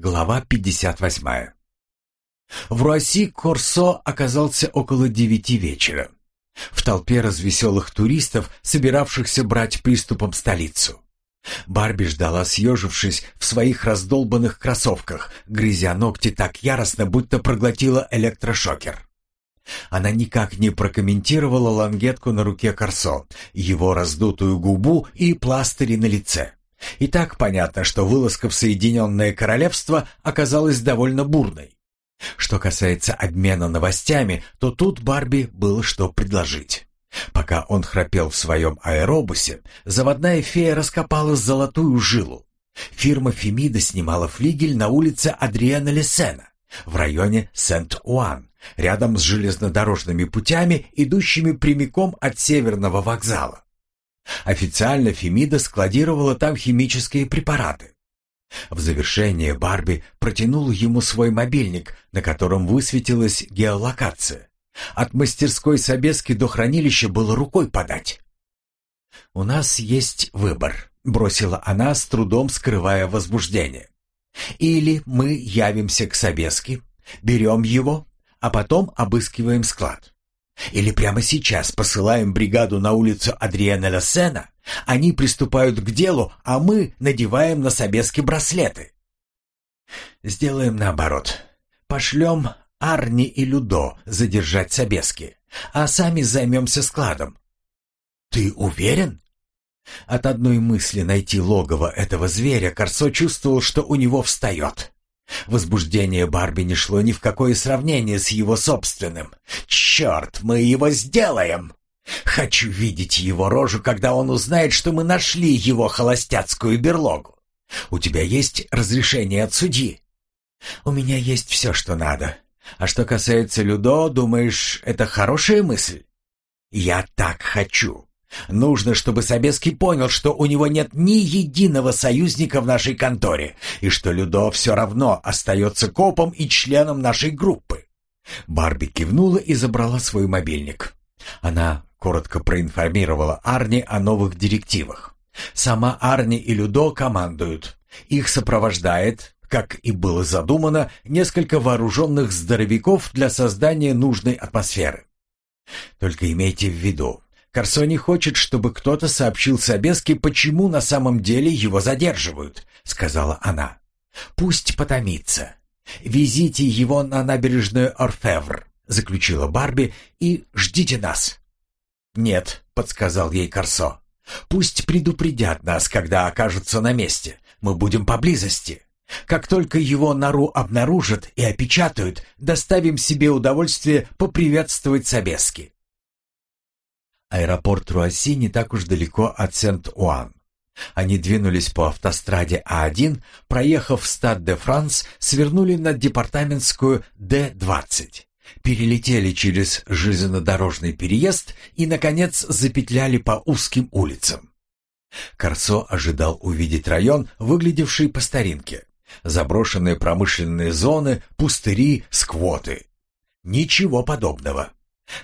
Глава 58. В Руасси Корсо оказался около девяти вечера. В толпе развеселых туристов, собиравшихся брать приступом столицу. Барби ждала, съежившись в своих раздолбанных кроссовках, грызя ногти так яростно, будто проглотила электрошокер. Она никак не прокомментировала лангетку на руке Корсо, его раздутую губу и пластыри на лице. И так понятно, что вылазка в Соединенное Королевство оказалась довольно бурной. Что касается обмена новостями, то тут Барби было что предложить. Пока он храпел в своем аэробусе, заводная фея раскопала золотую жилу. Фирма Фемида снимала флигель на улице Адриана Лесена в районе Сент-Уан, рядом с железнодорожными путями, идущими прямиком от Северного вокзала. Официально Фемида складировала там химические препараты. В завершение Барби протянула ему свой мобильник, на котором высветилась геолокация. От мастерской Собески до хранилища было рукой подать. «У нас есть выбор», — бросила она, с трудом скрывая возбуждение. «Или мы явимся к Собеске, берем его, а потом обыскиваем склад. Или прямо сейчас посылаем бригаду на улицу Адриана Лассена, они приступают к делу, а мы надеваем на Собески браслеты. Сделаем наоборот. Пошлем Арни и Людо задержать Собески, а сами займемся складом. Ты уверен? От одной мысли найти логово этого зверя Корсо чувствовал, что у него встает. Возбуждение Барби не шло ни в какое сравнение с его собственным. «Черт, мы его сделаем!» Хочу видеть его рожу, когда он узнает, что мы нашли его холостяцкую берлогу. У тебя есть разрешение от судьи? У меня есть все, что надо. А что касается Людо, думаешь, это хорошая мысль? Я так хочу. Нужно, чтобы Собеский понял, что у него нет ни единого союзника в нашей конторе, и что Людо все равно остается копом и членом нашей группы. Барби кивнула и забрала свой мобильник. Она коротко проинформировала Арни о новых директивах. Сама Арни и Людо командуют. Их сопровождает, как и было задумано, несколько вооруженных здоровяков для создания нужной атмосферы. Только имейте в виду, Корсо не хочет, чтобы кто-то сообщил Собеске, почему на самом деле его задерживают, сказала она. Пусть потомится. Везите его на набережную Орфевр, заключила Барби, и ждите нас. Нет, подсказал ей Корсо. Пусть предупредят нас, когда окажутся на месте. Мы будем поблизости. Как только его нору обнаружат и опечатают, доставим себе удовольствие поприветствовать Собески. Аэропорт Руасси не так уж далеко от Сент-Уан. Они двинулись по автостраде А1, проехав Стад-де-Франс, свернули на департаментскую Д-20, перелетели через железнодорожный переезд и, наконец, запетляли по узким улицам. Корсо ожидал увидеть район, выглядевший по старинке. Заброшенные промышленные зоны, пустыри, сквоты. Ничего подобного.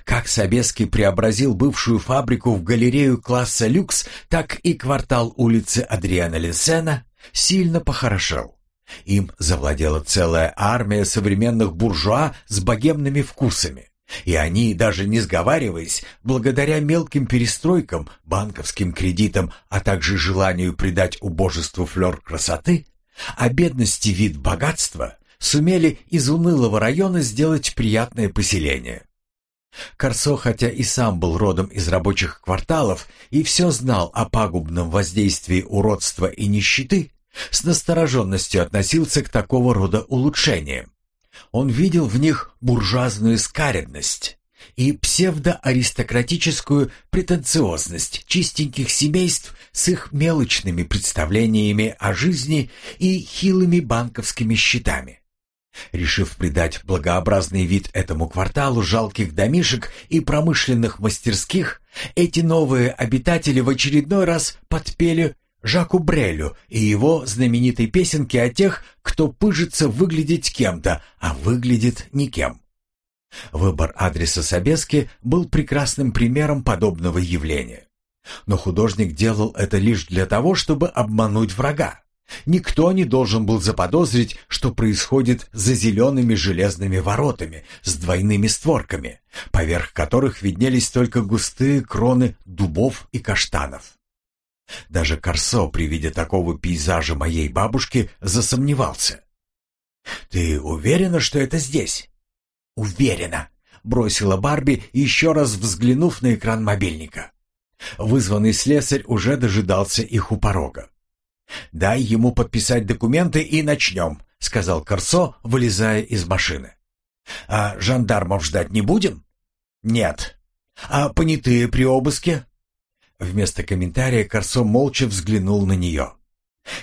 Как Собеский преобразил бывшую фабрику в галерею класса люкс, так и квартал улицы Адриана Лесена сильно похорошел. Им завладела целая армия современных буржуа с богемными вкусами. И они, даже не сговариваясь, благодаря мелким перестройкам, банковским кредитам, а также желанию придать убожеству флер красоты, а бедности вид богатства, сумели из унылого района сделать приятное поселение. Корсо, хотя и сам был родом из рабочих кварталов и все знал о пагубном воздействии уродства и нищеты, с настороженностью относился к такого рода улучшениям. Он видел в них буржуазную скаредность и псевдоаристократическую претенциозность чистеньких семейств с их мелочными представлениями о жизни и хилыми банковскими счетами. Решив придать благообразный вид этому кварталу жалких домишек и промышленных мастерских, эти новые обитатели в очередной раз подпели Жаку Брелю и его знаменитой песенке о тех, кто пыжится выглядеть кем-то, а выглядит никем. Выбор адреса Собески был прекрасным примером подобного явления. Но художник делал это лишь для того, чтобы обмануть врага. Никто не должен был заподозрить, что происходит за зелеными железными воротами с двойными створками, поверх которых виднелись только густые кроны дубов и каштанов. Даже Корсо при виде такого пейзажа моей бабушки засомневался. «Ты уверена, что это здесь?» «Уверена», — бросила Барби, еще раз взглянув на экран мобильника. Вызванный слесарь уже дожидался их у порога. «Дай ему подписать документы и начнем», — сказал Корсо, вылезая из машины. «А жандармов ждать не будем?» «Нет». «А понятые при обыске?» Вместо комментария Корсо молча взглянул на нее.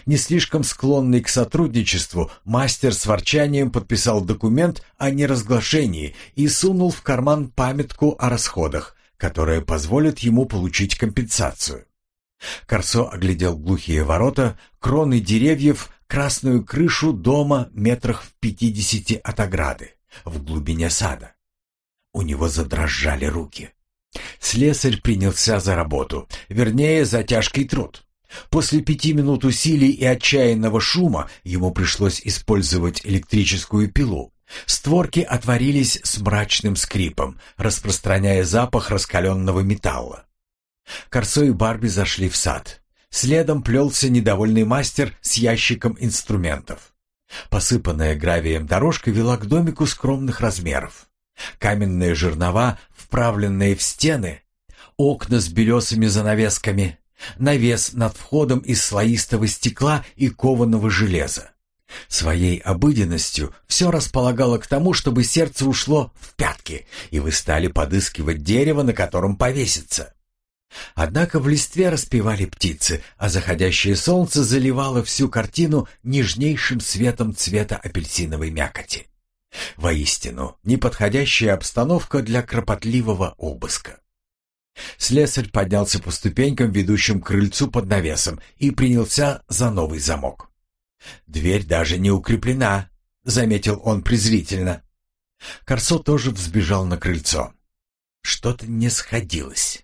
Не слишком склонный к сотрудничеству, мастер с ворчанием подписал документ о неразглашении и сунул в карман памятку о расходах, которая позволит ему получить компенсацию. Корсо оглядел глухие ворота, кроны деревьев, красную крышу дома метрах в пятидесяти от ограды, в глубине сада. У него задрожали руки. Слесарь принялся за работу, вернее, за тяжкий труд. После пяти минут усилий и отчаянного шума ему пришлось использовать электрическую пилу. Створки отворились с мрачным скрипом, распространяя запах раскаленного металла. Корсо и Барби зашли в сад. Следом плелся недовольный мастер с ящиком инструментов. Посыпанная гравием дорожка вела к домику скромных размеров. Каменные жернова, вправленные в стены, окна с белесыми занавесками, навес над входом из слоистого стекла и кованого железа. Своей обыденностью все располагало к тому, чтобы сердце ушло в пятки, и вы стали подыскивать дерево, на котором повеситься. Однако в листве распевали птицы, а заходящее солнце заливало всю картину нежнейшим светом цвета апельсиновой мякоти. Воистину, неподходящая обстановка для кропотливого обыска. Слесарь поднялся по ступенькам, ведущим к крыльцу под навесом, и принялся за новый замок. «Дверь даже не укреплена», — заметил он презрительно. Корсо тоже взбежал на крыльцо. Что-то не сходилось.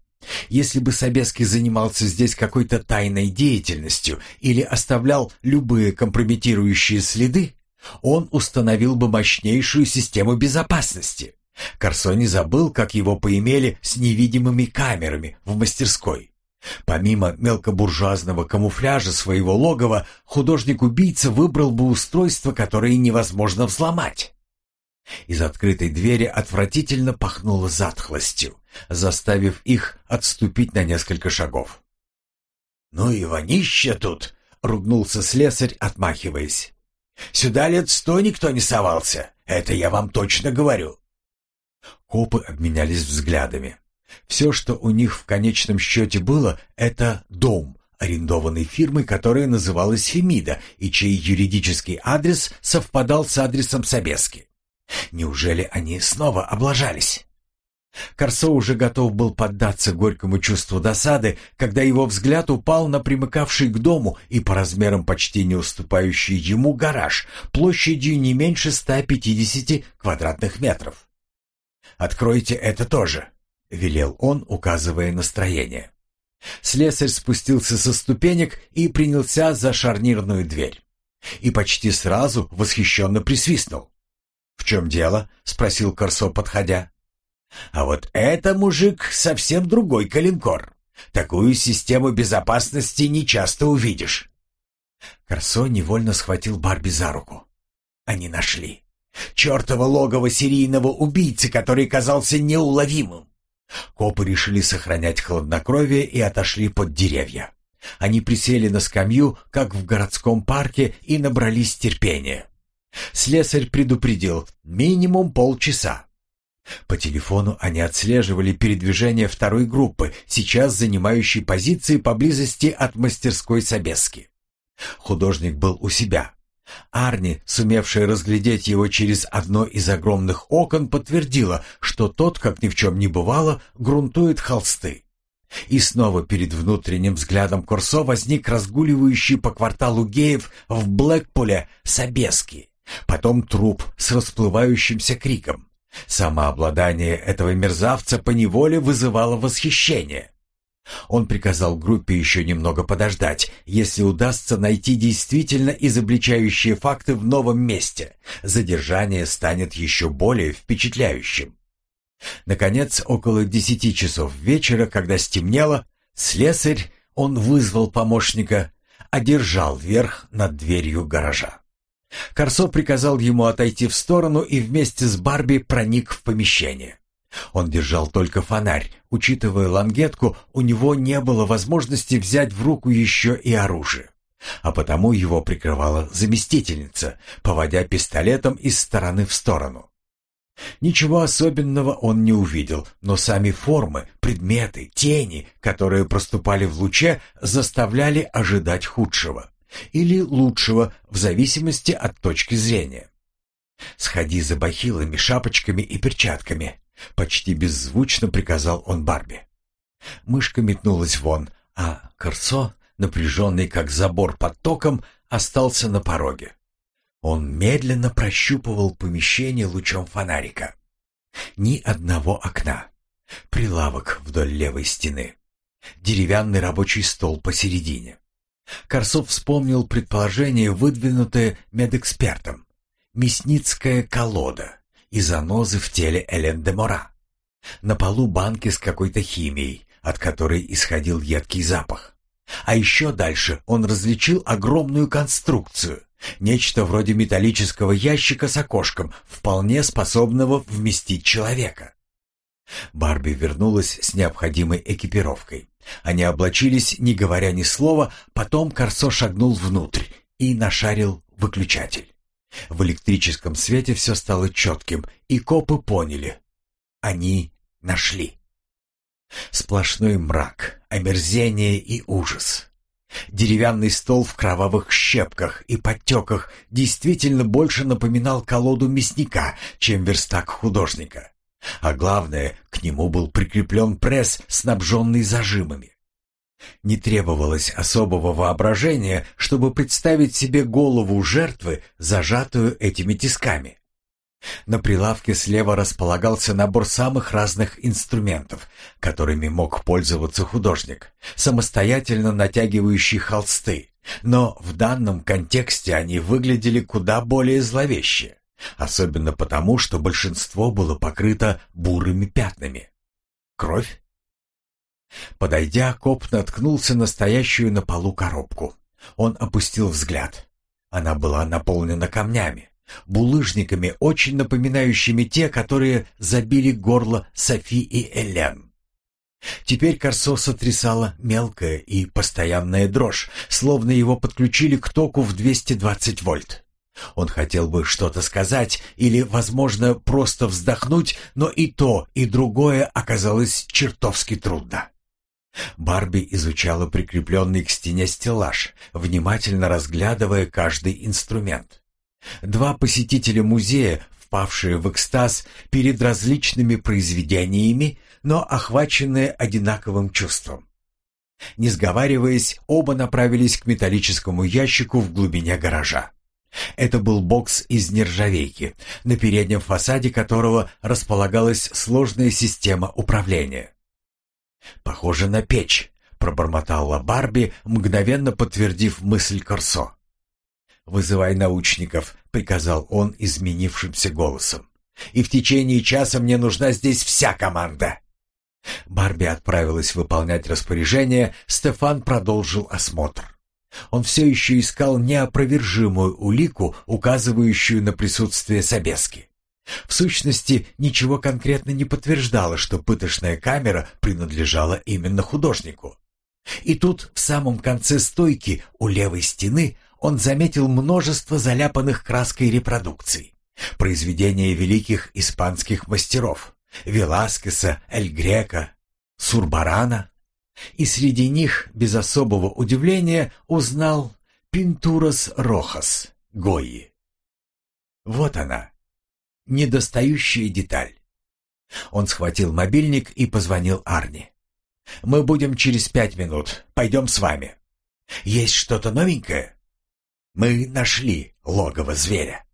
Если бы Собеский занимался здесь какой-то тайной деятельностью или оставлял любые компрометирующие следы, он установил бы мощнейшую систему безопасности. Корсо не забыл, как его поимели с невидимыми камерами в мастерской. Помимо мелкобуржуазного камуфляжа своего логова, художник-убийца выбрал бы устройство, которое невозможно взломать. Из открытой двери отвратительно пахнуло затхлостью, заставив их отступить на несколько шагов. «Ну и вонище тут!» — ругнулся слесарь, отмахиваясь. «Сюда лет сто никто не совался, это я вам точно говорю». Копы обменялись взглядами. Все, что у них в конечном счете было, это дом, арендованный фирмой, которая называлась Фемида и чей юридический адрес совпадал с адресом Собески. Неужели они снова облажались? Корсо уже готов был поддаться горькому чувству досады, когда его взгляд упал на примыкавший к дому и по размерам почти не уступающий ему гараж площадью не меньше 150 квадратных метров. «Откройте это тоже», — велел он, указывая настроение. Слесарь спустился со ступенек и принялся за шарнирную дверь. И почти сразу восхищенно присвистнул. «В чем дело?» — спросил Корсо, подходя. «А вот это, мужик, совсем другой калинкор. Такую систему безопасности не часто увидишь». Корсо невольно схватил Барби за руку. Они нашли. Чертово логово серийного убийцы, который казался неуловимым. Копы решили сохранять хладнокровие и отошли под деревья. Они присели на скамью, как в городском парке, и набрались терпения. Слесарь предупредил минимум полчаса. По телефону они отслеживали передвижение второй группы, сейчас занимающей позиции поблизости от мастерской Собески. Художник был у себя. Арни, сумевшая разглядеть его через одно из огромных окон, подтвердила, что тот, как ни в чем не бывало, грунтует холсты. И снова перед внутренним взглядом Курсо возник разгуливающий по кварталу геев в Блэкпуле Собески. Потом труп с расплывающимся криком. Самообладание этого мерзавца поневоле вызывало восхищение. Он приказал группе еще немного подождать. Если удастся найти действительно изобличающие факты в новом месте, задержание станет еще более впечатляющим. Наконец, около десяти часов вечера, когда стемнело, слесарь, он вызвал помощника, одержал верх над дверью гаража. Корсо приказал ему отойти в сторону и вместе с Барби проник в помещение. Он держал только фонарь. Учитывая лангетку, у него не было возможности взять в руку еще и оружие. А потому его прикрывала заместительница, поводя пистолетом из стороны в сторону. Ничего особенного он не увидел, но сами формы, предметы, тени, которые проступали в луче, заставляли ожидать худшего или лучшего в зависимости от точки зрения. «Сходи за бахилами, шапочками и перчатками», — почти беззвучно приказал он Барби. Мышка метнулась вон, а Корсо, напряженный как забор под током, остался на пороге. Он медленно прощупывал помещение лучом фонарика. Ни одного окна. Прилавок вдоль левой стены. Деревянный рабочий стол посередине. Корсов вспомнил предположение, выдвинутое медэкспертом. Мясницкая колода и занозы в теле Элен де Мора. На полу банки с какой-то химией, от которой исходил едкий запах. А еще дальше он различил огромную конструкцию, нечто вроде металлического ящика с окошком, вполне способного вместить человека. Барби вернулась с необходимой экипировкой. Они облачились, не говоря ни слова, потом Корсо шагнул внутрь и нашарил выключатель. В электрическом свете все стало четким, и копы поняли. Они нашли. Сплошной мрак, омерзение и ужас. Деревянный стол в кровавых щепках и подтеках действительно больше напоминал колоду мясника, чем верстак художника. А главное, к нему был прикреплен пресс, снабженный зажимами. Не требовалось особого воображения, чтобы представить себе голову жертвы, зажатую этими тисками. На прилавке слева располагался набор самых разных инструментов, которыми мог пользоваться художник, самостоятельно натягивающий холсты, но в данном контексте они выглядели куда более зловеще, особенно потому, что большинство было покрыто бурыми пятнами. Кровь? Подойдя, коп наткнулся на стоящую на полу коробку. Он опустил взгляд. Она была наполнена камнями, булыжниками, очень напоминающими те, которые забили горло Софи и Элен. Теперь Корсо сотрясала мелкая и постоянная дрожь, словно его подключили к току в 220 вольт. Он хотел бы что-то сказать или, возможно, просто вздохнуть, но и то, и другое оказалось чертовски трудно. Барби изучала прикрепленный к стене стеллаж, внимательно разглядывая каждый инструмент. Два посетителя музея, впавшие в экстаз перед различными произведениями, но охваченные одинаковым чувством. Не сговариваясь, оба направились к металлическому ящику в глубине гаража. Это был бокс из нержавейки, на переднем фасаде которого располагалась сложная система управления. «Похоже на печь», — пробормотала Барби, мгновенно подтвердив мысль Корсо. «Вызывай научников», — приказал он изменившимся голосом. «И в течение часа мне нужна здесь вся команда». Барби отправилась выполнять распоряжение, Стефан продолжил осмотр. Он все еще искал неопровержимую улику, указывающую на присутствие Собески. В сущности, ничего конкретно не подтверждало, что пыточная камера принадлежала именно художнику. И тут, в самом конце стойки, у левой стены, он заметил множество заляпанных краской репродукций. Произведения великих испанских мастеров Веласкеса, Эль Грека, Сурбарана. И среди них, без особого удивления, узнал Пинтурас Рохас, Гойи. Вот она, недостающая деталь. Он схватил мобильник и позвонил Арни. «Мы будем через пять минут. Пойдем с вами. Есть что-то новенькое?» Мы нашли логово зверя.